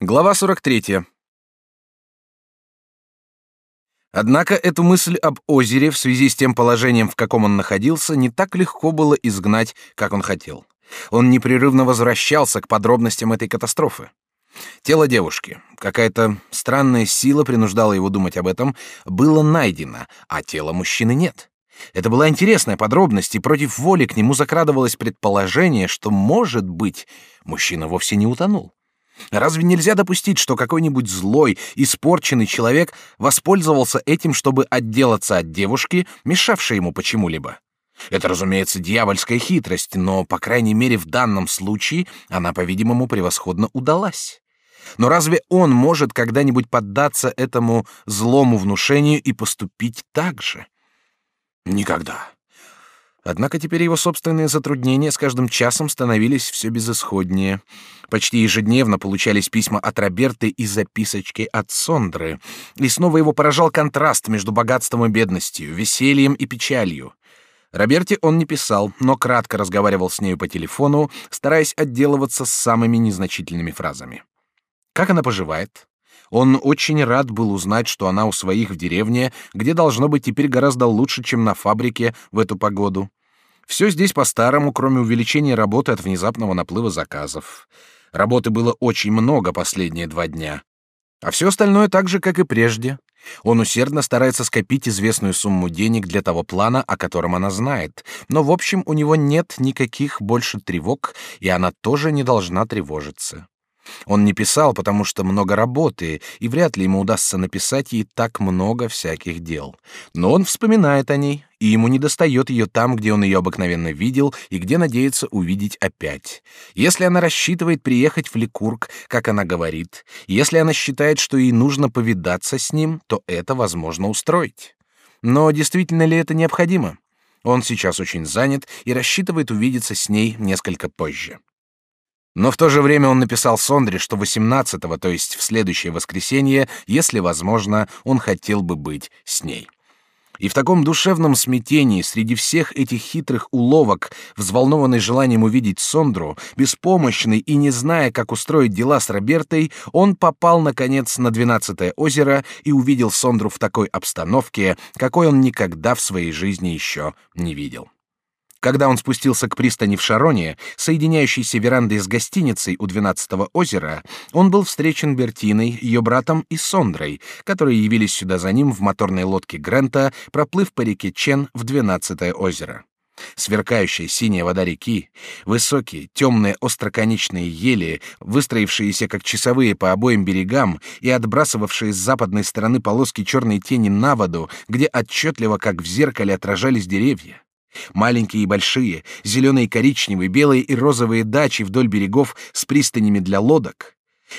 Глава 43. Однако эту мысль об озере в связи с тем положением, в каком он находился, не так легко было изгнать, как он хотел. Он непрерывно возвращался к подробностям этой катастрофы. Тело девушки, какая-то странная сила принуждала его думать об этом, было найдено, а тела мужчины нет. Это была интересная подробность, и против воли к нему закрадывалось предположение, что, может быть, мужчина вовсе не утонул. Разве нельзя допустить, что какой-нибудь злой, испорченный человек воспользовался этим, чтобы отделаться от девушки, мешавшей ему почему-либо? Это, разумеется, дьявольская хитрость, но, по крайней мере, в данном случае она, по-видимому, превосходно удалась. Но разве он может когда-нибудь поддаться этому злому внушению и поступить так же? Никогда. Однако теперь его собственные затруднения с каждым часом становились все безысходнее. Почти ежедневно получались письма от Роберты и записочки от Сондры. И снова его поражал контраст между богатством и бедностью, весельем и печалью. Роберте он не писал, но кратко разговаривал с нею по телефону, стараясь отделываться с самыми незначительными фразами. Как она поживает? Он очень рад был узнать, что она у своих в деревне, где должно быть теперь гораздо лучше, чем на фабрике в эту погоду. Все здесь по-старому, кроме увеличения работы от внезапного наплыва заказов. Работы было очень много последние два дня. А все остальное так же, как и прежде. Он усердно старается скопить известную сумму денег для того плана, о котором она знает. Но, в общем, у него нет никаких больше тревог, и она тоже не должна тревожиться. Он не писал, потому что много работы, и вряд ли ему удастся написать ей так много всяких дел. Но он вспоминает о ней, и ему недостает ее там, где он ее обыкновенно видел и где надеется увидеть опять. Если она рассчитывает приехать в Ликург, как она говорит, если она считает, что ей нужно повидаться с ним, то это возможно устроить. Но действительно ли это необходимо? Он сейчас очень занят и рассчитывает увидеться с ней несколько позже. Но в то же время он написал Сондре, что 18-го, то есть в следующее воскресенье, если возможно, он хотел бы быть с ней. И в таком душевном смятении среди всех этих хитрых уловок, взволнованный желанием увидеть Сондру, беспомощный и не зная, как устроить дела с Робертой, он попал наконец на двенадцатое озеро и увидел Сондру в такой обстановке, какой он никогда в своей жизни еще не видел. Когда он спустился к пристани в Шароне, соединяющейся верандой с гостиницей у двенадцатого озера, он был встречен Бертиной, ее братом и Сондрой, которые явились сюда за ним в моторной лодке Грента, проплыв по реке Чен в двенадцатое озеро. Сверкающая синяя вода реки, высокие, темные, остроконечные ели, выстроившиеся как часовые по обоим берегам и отбрасывавшие с западной стороны полоски черной тени на воду, где отчетливо, как в зеркале, отражались деревья. Маленькие и большие, зеленые и коричневые, белые и розовые дачи вдоль берегов с пристанями для лодок.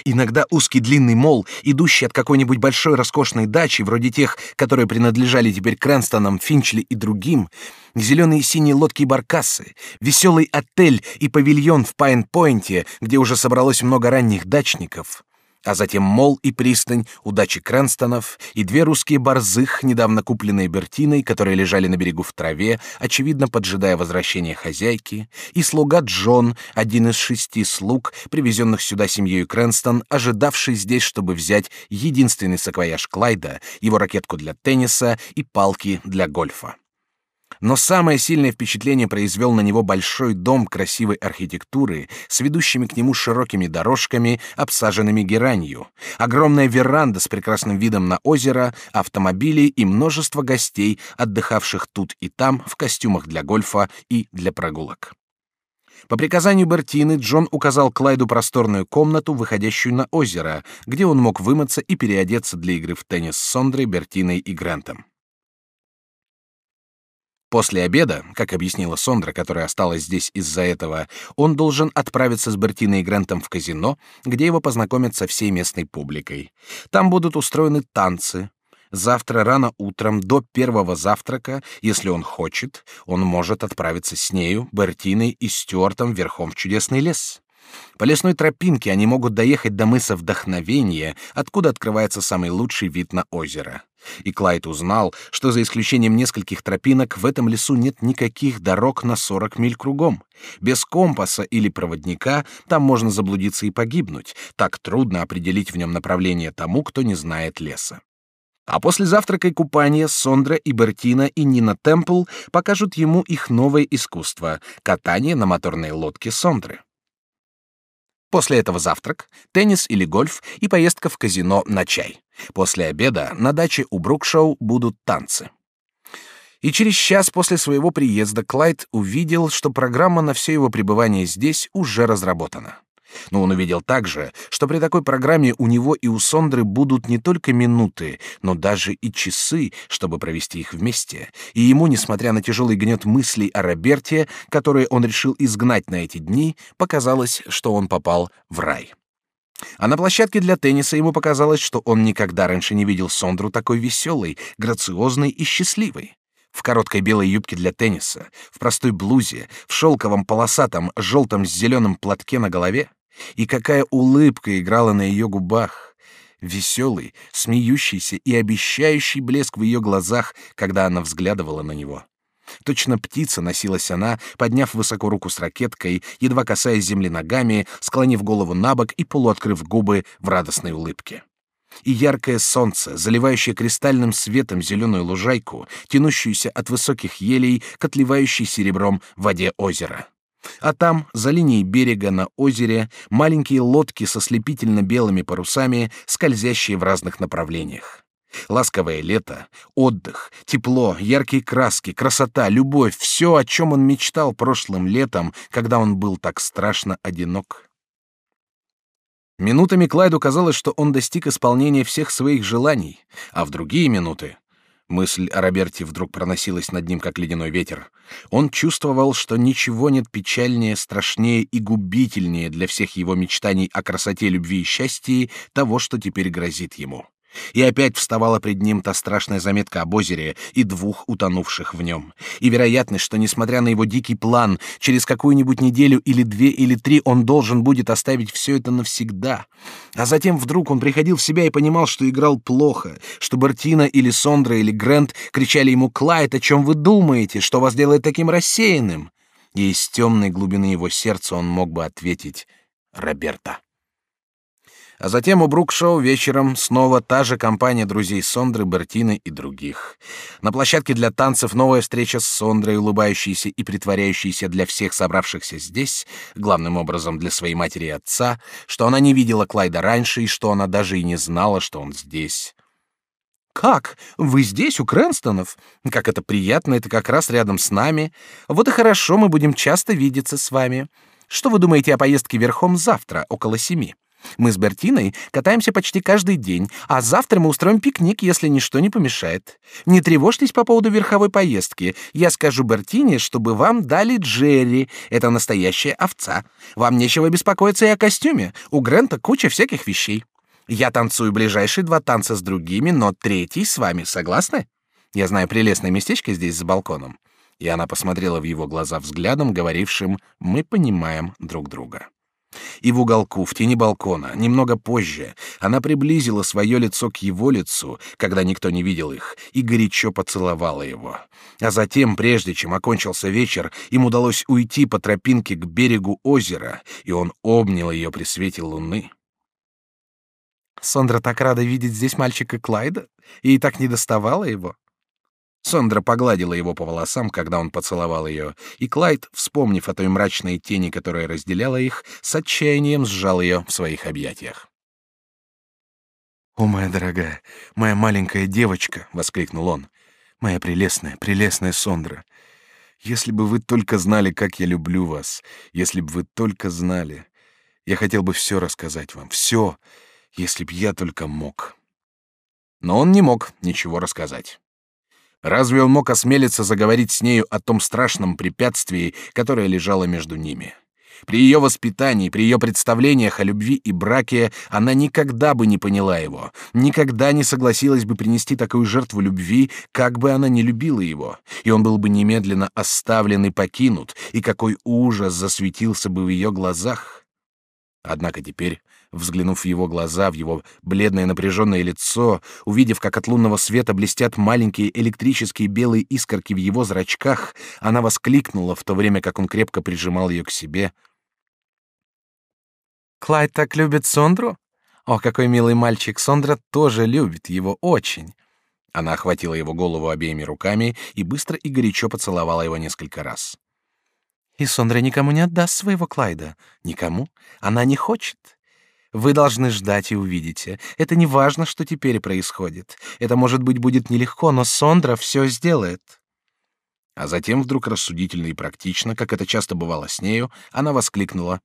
Иногда узкий длинный мол, идущий от какой-нибудь большой роскошной дачи, вроде тех, которые принадлежали теперь Крэнстонам, Финчли и другим, зеленые и синие лодки и баркасы, веселый отель и павильон в Пайн-Пойнте, где уже собралось много ранних дачников, а затем мол и пристань, удачи Крэнстонов и две русские борзых, недавно купленные Бертиной, которые лежали на берегу в траве, очевидно поджидая возвращения хозяйки, и слуга Джон, один из шести слуг, привезенных сюда семьей Крэнстон, ожидавший здесь, чтобы взять единственный саквояж Клайда, его ракетку для тенниса и палки для гольфа. Но самое сильное впечатление произвел на него большой дом красивой архитектуры с ведущими к нему широкими дорожками, обсаженными геранью, огромная веранда с прекрасным видом на озеро, автомобили и множество гостей, отдыхавших тут и там в костюмах для гольфа и для прогулок. По приказанию Бертины Джон указал Клайду просторную комнату, выходящую на озеро, где он мог вымыться и переодеться для игры в теннис с Сондрой, Бертиной и Грантом. После обеда, как объяснила Сондра, которая осталась здесь из-за этого, он должен отправиться с Бертиной и Грентом в казино, где его познакомят со всей местной публикой. Там будут устроены танцы. Завтра рано утром до первого завтрака, если он хочет, он может отправиться с нею, Бертиной и Стюартом верхом в чудесный лес. По лесной тропинке они могут доехать до мыса Вдохновения, откуда открывается самый лучший вид на озеро. И Клайд узнал, что за исключением нескольких тропинок в этом лесу нет никаких дорог на 40 миль кругом. Без компаса или проводника там можно заблудиться и погибнуть. Так трудно определить в нем направление тому, кто не знает леса. А после завтрака и купания Сондра и Бертина и Нина Темпл покажут ему их новое искусство — катание на моторной лодке Сондры. После этого завтрак, теннис или гольф и поездка в казино на чай. После обеда на даче у Брукшоу будут танцы. И через час после своего приезда Клайд увидел, что программа на все его пребывание здесь уже разработана. Но он увидел также, что при такой программе у него и у Сондры будут не только минуты, но даже и часы, чтобы провести их вместе. И ему, несмотря на тяжелый гнет мыслей о Роберте, которые он решил изгнать на эти дни, показалось, что он попал в рай. А на площадке для тенниса ему показалось, что он никогда раньше не видел Сондру такой веселой, грациозной и счастливой. В короткой белой юбке для тенниса, в простой блузе, в шелковом полосатом желтом с зеленым платке на голове. И какая улыбка играла на ее губах! Веселый, смеющийся и обещающий блеск в ее глазах, когда она взглядывала на него. Точно птица носилась она, подняв высоко руку с ракеткой, едва касаясь земли ногами, склонив голову на бок и полуоткрыв губы в радостной улыбке. И яркое солнце, заливающее кристальным светом зеленую лужайку, тянущуюся от высоких елей к отливающей серебром воде озера. А там, за линией берега на озере, маленькие лодки со слепительно белыми парусами, скользящие в разных направлениях. Ласковое лето, отдых, тепло, яркие краски, красота, любовь — все, о чем он мечтал прошлым летом, когда он был так страшно одинок. Минутами Клайду казалось, что он достиг исполнения всех своих желаний, а в другие минуты Мысль о Роберте вдруг проносилась над ним, как ледяной ветер. Он чувствовал, что ничего нет печальнее, страшнее и губительнее для всех его мечтаний о красоте, любви и счастье того, что теперь грозит ему. И опять вставала пред ним та страшная заметка об озере и двух утонувших в нем. И вероятность, что, несмотря на его дикий план, через какую-нибудь неделю или две или три он должен будет оставить все это навсегда. А затем вдруг он приходил в себя и понимал, что играл плохо, что Бертина или Сондра или Грент кричали ему «Клайд, о чем вы думаете? Что вас делает таким рассеянным?» И из темной глубины его сердца он мог бы ответить «Роберта». А затем у Брукшоу вечером снова та же компания друзей Сондры, Бертины и других. На площадке для танцев новая встреча с Сондрой, улыбающейся и притворяющейся для всех собравшихся здесь, главным образом для своей матери и отца, что она не видела Клайда раньше и что она даже и не знала, что он здесь. «Как? Вы здесь, у Крэнстонов? Как это приятно, это как раз рядом с нами. Вот и хорошо, мы будем часто видеться с вами. Что вы думаете о поездке верхом завтра, около семи?» Мы с Бертиной катаемся почти каждый день, а завтра мы устроим пикник, если ничто не помешает. Не тревожьтесь по поводу верховой поездки. Я скажу Бертине, чтобы вам дали Джерри. Это настоящая овца. Вам нечего беспокоиться и о костюме. У Грента куча всяких вещей. Я танцую ближайшие два танца с другими, но третий с вами. Согласны? Я знаю прелестное местечко здесь за балконом. И она посмотрела в его глаза взглядом, говорившим: "Мы понимаем друг друга". И в уголку, в тени балкона, немного позже, она приблизила свое лицо к его лицу, когда никто не видел их, и горячо поцеловала его. А затем, прежде чем окончился вечер, им удалось уйти по тропинке к берегу озера, и он обнял ее при свете луны. Сондра так рада видеть здесь мальчика Клайда и так не доставала его. Сондра погладила его по волосам, когда он поцеловал ее, и Клайд, вспомнив о той мрачной тени, которая разделяла их, с отчаянием сжал ее в своих объятиях. «О, моя дорогая, моя маленькая девочка!» — воскликнул он. «Моя прелестная, прелестная Сондра! Если бы вы только знали, как я люблю вас, если бы вы только знали, я хотел бы все рассказать вам, все, если б я только мог». Но он не мог ничего рассказать. Разве он мог осмелиться заговорить с нею о том страшном препятствии, которое лежало между ними? При ее воспитании, при ее представлениях о любви и браке она никогда бы не поняла его, никогда не согласилась бы принести такую жертву любви, как бы она не любила его, и он был бы немедленно оставлен и покинут, и какой ужас засветился бы в ее глазах. Однако теперь Взглянув в его глаза, в его бледное напряженное лицо, увидев, как от лунного света блестят маленькие электрические белые искорки в его зрачках, она воскликнула, в то время как он крепко прижимал ее к себе. «Клайд так любит Сондру? О, какой милый мальчик! Сондра тоже любит его очень!» Она охватила его голову обеими руками и быстро и горячо поцеловала его несколько раз. «И Сондра никому не отдаст своего Клайда. Никому. Она не хочет. Вы должны ждать и увидите. Это не важно, что теперь происходит. Это, может быть, будет нелегко, но Сондра все сделает. А затем вдруг рассудительно и практично, как это часто бывало с нею, она воскликнула: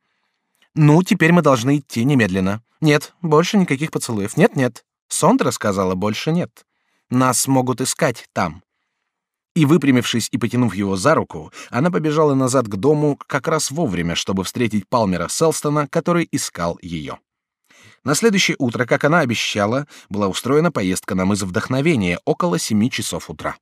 "Ну, теперь мы должны идти немедленно. Нет, больше никаких поцелуев. Нет, нет. Сондра сказала больше нет. Нас могут искать там". И выпрямившись и потянув его за руку, она побежала назад к дому как раз вовремя, чтобы встретить Палмера Селстона, который искал ее. На следующее утро, как она обещала, была устроена поездка на мыс Вдохновения около семи часов утра.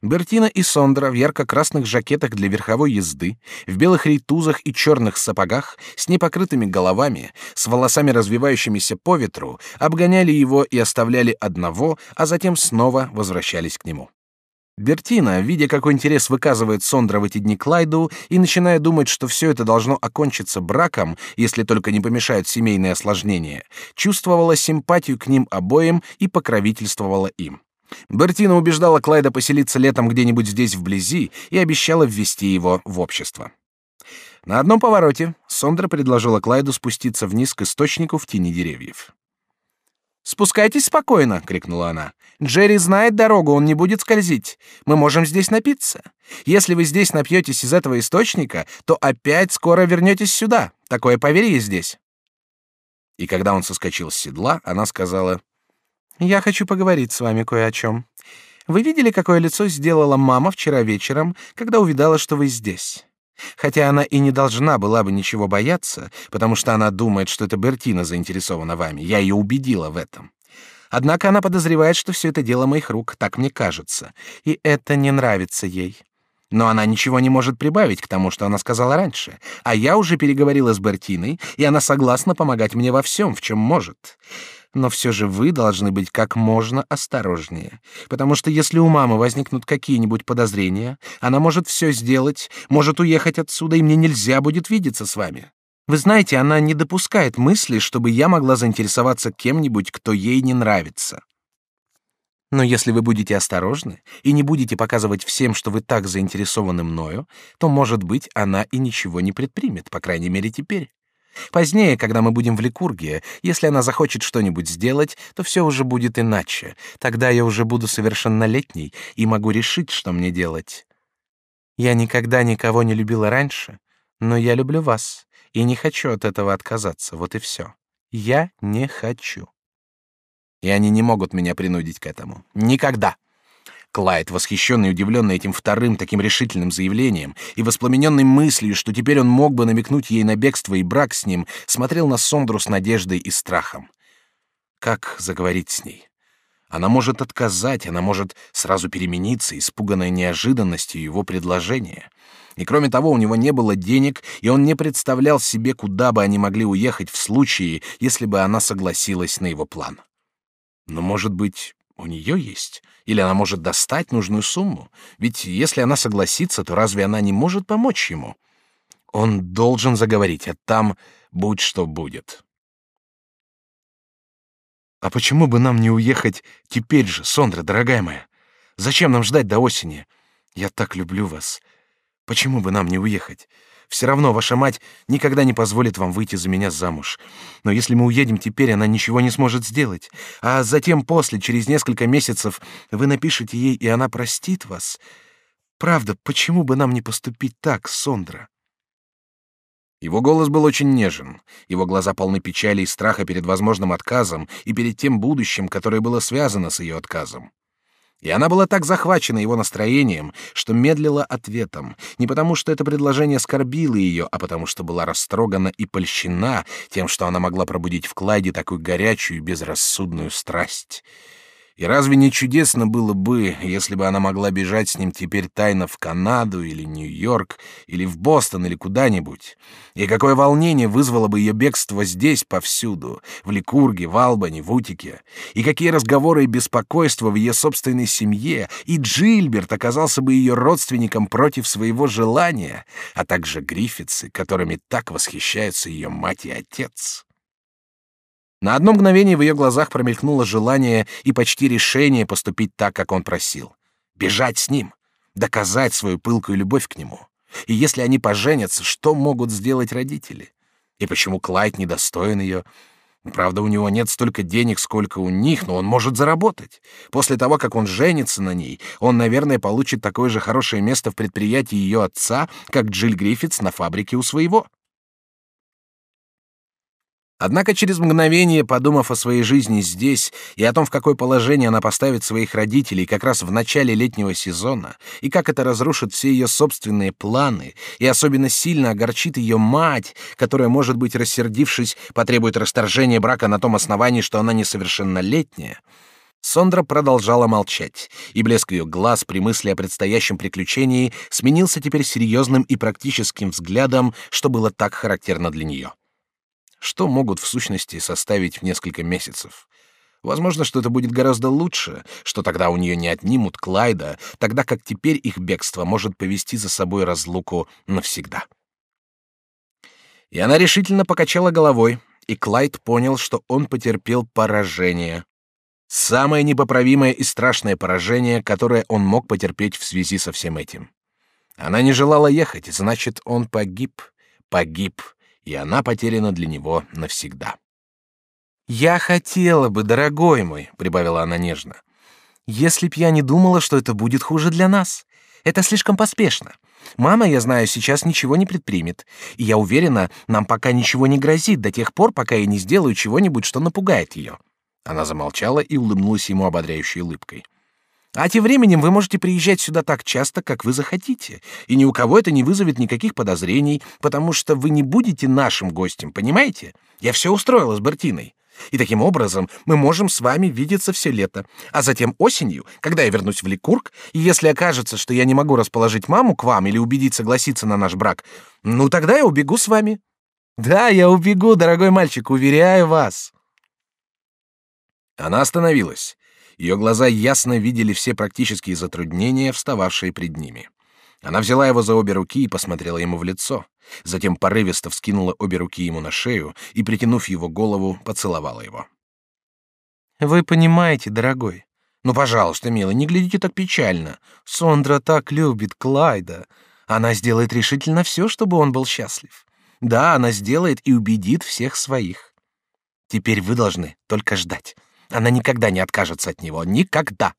Бертина и Сондра в ярко-красных жакетах для верховой езды, в белых рейтузах и черных сапогах, с непокрытыми головами, с волосами развивающимися по ветру, обгоняли его и оставляли одного, а затем снова возвращались к нему. Бертина, видя, какой интерес выказывает Сондра в эти дни Клайду, и начиная думать, что все это должно окончиться браком, если только не помешают семейные осложнения, чувствовала симпатию к ним обоим и покровительствовала им. Бертина убеждала Клайда поселиться летом где-нибудь здесь вблизи и обещала ввести его в общество. На одном повороте Сондра предложила Клайду спуститься вниз к источнику в тени деревьев. «Спускайтесь спокойно!» — крикнула она. «Джерри знает дорогу, он не будет скользить. Мы можем здесь напиться. Если вы здесь напьетесь из этого источника, то опять скоро вернетесь сюда. Такое поверье здесь». И когда он соскочил с седла, она сказала, «Я хочу поговорить с вами кое о чем. Вы видели, какое лицо сделала мама вчера вечером, когда увидала, что вы здесь?» Хотя она и не должна была бы ничего бояться, потому что она думает, что это Бертина заинтересована вами. Я ее убедила в этом. Однако она подозревает, что все это дело моих рук, так мне кажется, и это не нравится ей. Но она ничего не может прибавить к тому, что она сказала раньше. А я уже переговорила с Бертиной, и она согласна помогать мне во всем, в чем может но все же вы должны быть как можно осторожнее, потому что если у мамы возникнут какие-нибудь подозрения, она может все сделать, может уехать отсюда, и мне нельзя будет видеться с вами. Вы знаете, она не допускает мысли, чтобы я могла заинтересоваться кем-нибудь, кто ей не нравится. Но если вы будете осторожны и не будете показывать всем, что вы так заинтересованы мною, то, может быть, она и ничего не предпримет, по крайней мере, теперь. Позднее, когда мы будем в Ликургии, если она захочет что-нибудь сделать, то все уже будет иначе. Тогда я уже буду совершеннолетней и могу решить, что мне делать. Я никогда никого не любила раньше, но я люблю вас и не хочу от этого отказаться. Вот и все. Я не хочу. И они не могут меня принудить к этому. Никогда. Клайд, восхищенный и удивленный этим вторым таким решительным заявлением и воспламененный мыслью, что теперь он мог бы намекнуть ей на бегство и брак с ним, смотрел на Сондру с надеждой и страхом. Как заговорить с ней? Она может отказать, она может сразу перемениться, испуганная неожиданностью его предложения. И кроме того, у него не было денег, и он не представлял себе, куда бы они могли уехать в случае, если бы она согласилась на его план. Но, может быть, у нее есть? Или она может достать нужную сумму? Ведь если она согласится, то разве она не может помочь ему? Он должен заговорить, а там будь что будет. А почему бы нам не уехать теперь же, Сондра, дорогая моя? Зачем нам ждать до осени? Я так люблю вас. Почему бы нам не уехать? Все равно ваша мать никогда не позволит вам выйти за меня замуж. Но если мы уедем теперь, она ничего не сможет сделать. А затем после, через несколько месяцев, вы напишете ей, и она простит вас. Правда, почему бы нам не поступить так, Сондра? Его голос был очень нежен. Его глаза полны печали и страха перед возможным отказом и перед тем будущим, которое было связано с ее отказом. И она была так захвачена его настроением, что медлила ответом, не потому что это предложение оскорбило ее, а потому что была растрогана и польщена тем, что она могла пробудить в Клайде такую горячую и безрассудную страсть. И разве не чудесно было бы, если бы она могла бежать с ним теперь тайно в Канаду или Нью-Йорк, или в Бостон, или куда-нибудь? И какое волнение вызвало бы ее бегство здесь повсюду, в Ликурге, в Албане, в Утике? И какие разговоры и беспокойства в ее собственной семье? И Джильберт оказался бы ее родственником против своего желания, а также Гриффитсы, которыми так восхищаются ее мать и отец. На одно мгновение в ее глазах промелькнуло желание и почти решение поступить так, как он просил. Бежать с ним, доказать свою пылкую любовь к нему. И если они поженятся, что могут сделать родители? И почему Клайд недостоин ее? Правда, у него нет столько денег, сколько у них, но он может заработать. После того, как он женится на ней, он, наверное, получит такое же хорошее место в предприятии ее отца, как Джилл Гриффитс на фабрике у своего. Однако через мгновение, подумав о своей жизни здесь и о том, в какое положение она поставит своих родителей как раз в начале летнего сезона, и как это разрушит все ее собственные планы, и особенно сильно огорчит ее мать, которая, может быть, рассердившись, потребует расторжения брака на том основании, что она несовершеннолетняя, Сондра продолжала молчать, и блеск ее глаз при мысли о предстоящем приключении сменился теперь серьезным и практическим взглядом, что было так характерно для нее что могут в сущности составить в несколько месяцев. Возможно, что это будет гораздо лучше, что тогда у нее не отнимут Клайда, тогда как теперь их бегство может повести за собой разлуку навсегда. И она решительно покачала головой, и Клайд понял, что он потерпел поражение. Самое непоправимое и страшное поражение, которое он мог потерпеть в связи со всем этим. Она не желала ехать, значит, он погиб, погиб, и она потеряна для него навсегда. «Я хотела бы, дорогой мой», — прибавила она нежно, «если б я не думала, что это будет хуже для нас. Это слишком поспешно. Мама, я знаю, сейчас ничего не предпримет, и я уверена, нам пока ничего не грозит до тех пор, пока я не сделаю чего-нибудь, что напугает ее». Она замолчала и улыбнулась ему ободряющей улыбкой. А тем временем вы можете приезжать сюда так часто, как вы захотите, и ни у кого это не вызовет никаких подозрений, потому что вы не будете нашим гостем, понимаете? Я все устроила с Бертиной. И таким образом мы можем с вами видеться все лето, а затем осенью, когда я вернусь в Ликург, и если окажется, что я не могу расположить маму к вам или убедить согласиться на наш брак, ну тогда я убегу с вами. Да, я убегу, дорогой мальчик, уверяю вас. Она остановилась. Ее глаза ясно видели все практические затруднения, встававшие пред ними. Она взяла его за обе руки и посмотрела ему в лицо. Затем порывисто вскинула обе руки ему на шею и, притянув его голову, поцеловала его. «Вы понимаете, дорогой. Ну, пожалуйста, милый, не глядите так печально. Сондра так любит Клайда. Она сделает решительно все, чтобы он был счастлив. Да, она сделает и убедит всех своих. Теперь вы должны только ждать. Она никогда не откажется от него, никогда.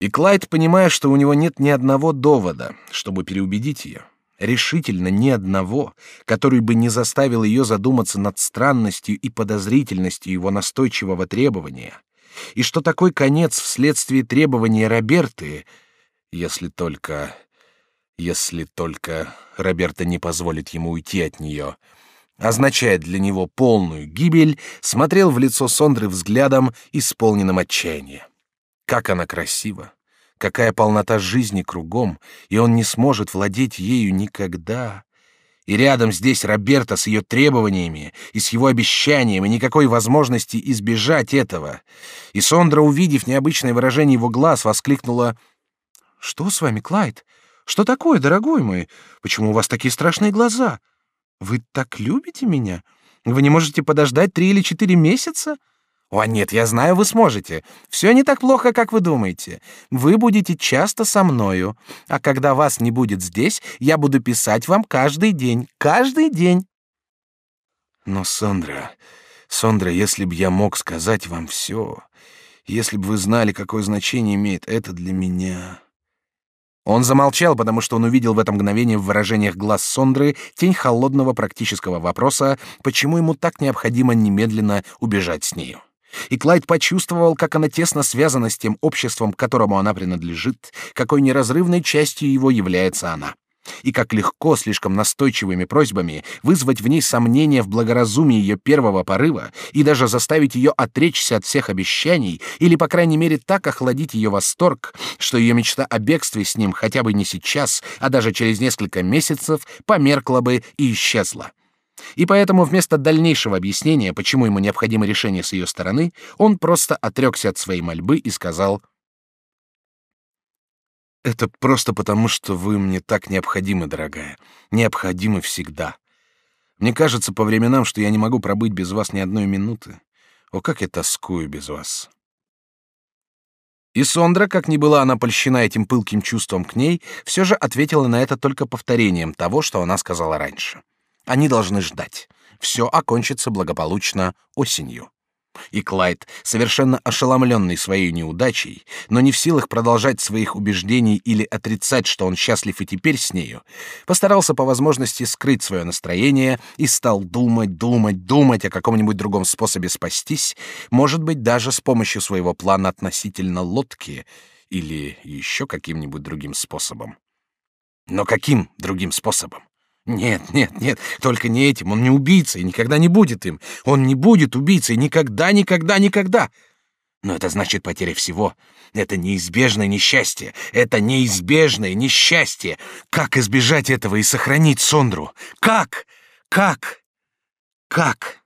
И Клайд, понимая, что у него нет ни одного довода, чтобы переубедить ее, решительно ни одного, который бы не заставил ее задуматься над странностью и подозрительностью его настойчивого требования, и что такой конец вследствие требования Роберты, если только... если только Роберта не позволит ему уйти от нее, означает для него полную гибель, смотрел в лицо Сондры взглядом, исполненным отчаяния. Как она красива! Какая полнота жизни кругом, и он не сможет владеть ею никогда. И рядом здесь Роберта с ее требованиями и с его обещанием, и никакой возможности избежать этого. И Сондра, увидев необычное выражение его глаз, воскликнула «Что с вами, Клайд? Что такое, дорогой мой? Почему у вас такие страшные глаза? Вы так любите меня? Вы не можете подождать три или четыре месяца? О, нет, я знаю, вы сможете. Все не так плохо, как вы думаете. Вы будете часто со мною, а когда вас не будет здесь, я буду писать вам каждый день, каждый день. Но, Сондра, Сондра, если бы я мог сказать вам все, если бы вы знали, какое значение имеет это для меня... Он замолчал, потому что он увидел в это мгновение в выражениях глаз Сондры тень холодного практического вопроса, почему ему так необходимо немедленно убежать с нею. И Клайд почувствовал, как она тесно связана с тем обществом, к которому она принадлежит, какой неразрывной частью его является она. И как легко слишком настойчивыми просьбами вызвать в ней сомнения в благоразумии ее первого порыва и даже заставить ее отречься от всех обещаний или, по крайней мере, так охладить ее восторг, что ее мечта о бегстве с ним хотя бы не сейчас, а даже через несколько месяцев померкла бы и исчезла. И поэтому вместо дальнейшего объяснения, почему ему необходимо решение с ее стороны, он просто отрекся от своей мольбы и сказал это просто потому, что вы мне так необходимы, дорогая. Необходимы всегда. Мне кажется по временам, что я не могу пробыть без вас ни одной минуты. О, как я тоскую без вас. И Сондра, как ни была она польщена этим пылким чувством к ней, все же ответила на это только повторением того, что она сказала раньше. Они должны ждать. Все окончится благополучно осенью. И Клайд, совершенно ошеломленный своей неудачей, но не в силах продолжать своих убеждений или отрицать, что он счастлив и теперь с нею, постарался по возможности скрыть свое настроение и стал думать, думать, думать о каком-нибудь другом способе спастись, может быть, даже с помощью своего плана относительно лодки или еще каким-нибудь другим способом. Но каким другим способом? Нет, нет, нет, только не этим. Он не убийца и никогда не будет им. Он не будет убийцей никогда, никогда, никогда. Но это значит потеря всего. Это неизбежное несчастье. Это неизбежное несчастье. Как избежать этого и сохранить Сондру? Как? Как? Как?